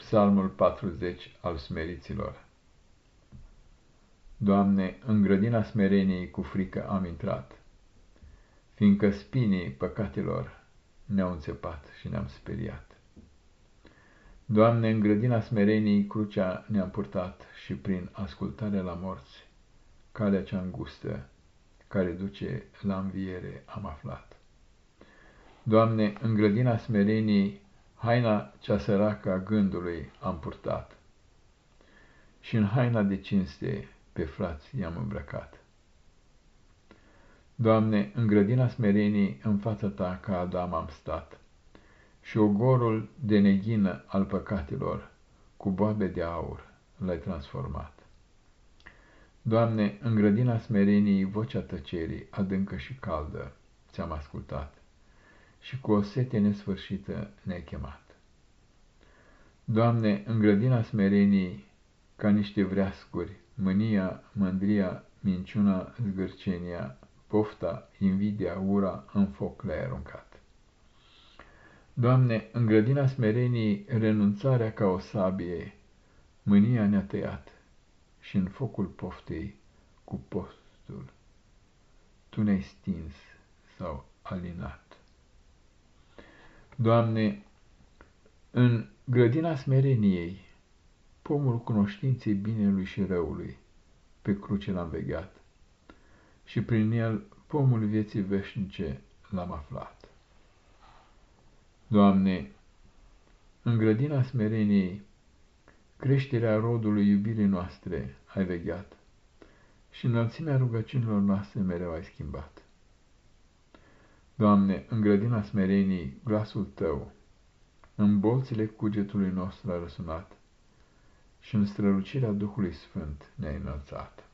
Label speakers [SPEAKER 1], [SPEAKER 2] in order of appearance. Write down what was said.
[SPEAKER 1] Psalmul 40 al smeriților Doamne, în grădina smereniei cu frică am intrat, fiindcă spinii păcatelor ne-au înțepat și ne-am speriat. Doamne, în grădina smereniei crucea ne-am purtat și prin ascultare la morți, calea cea îngustă care duce la înviere am aflat. Doamne, în grădina smereniei Haina cea săracă a gândului am purtat și în haina de cinste pe frați i-am îmbrăcat. Doamne, în grădina smerenii în fața Ta ca Adam am stat și ogorul de neghină al păcatelor cu boabe de aur l-ai transformat. Doamne, în grădina smerenii vocea tăcerii adâncă și caldă ți-am ascultat și cu o sete nesfârșită ne-ai chemat. Doamne, în grădina smereniei, ca niște vreascuri, mânia, mândria, minciuna, zgârcenia, pofta, invidia, ura, în foc le-ai aruncat. Doamne, în grădina smereniei, renunțarea ca o sabie, mânia ne-a tăiat și în focul poftei cu postul Tu ne-ai stins sau alinat. Doamne, în grădina smereniei, pomul cunoștinței binelui și răului, pe cruce l-am vegheat, și prin el pomul vieții veșnice l-am aflat. Doamne, în grădina smereniei, creșterea rodului iubirii noastre ai vegheat și înălțimea rugăciunilor noastre mereu ai schimbat. Doamne, în grădina smerenii, glasul Tău, în bolțile cugetului nostru a răsunat și în strălucirea Duhului Sfânt ne-ai înălțat.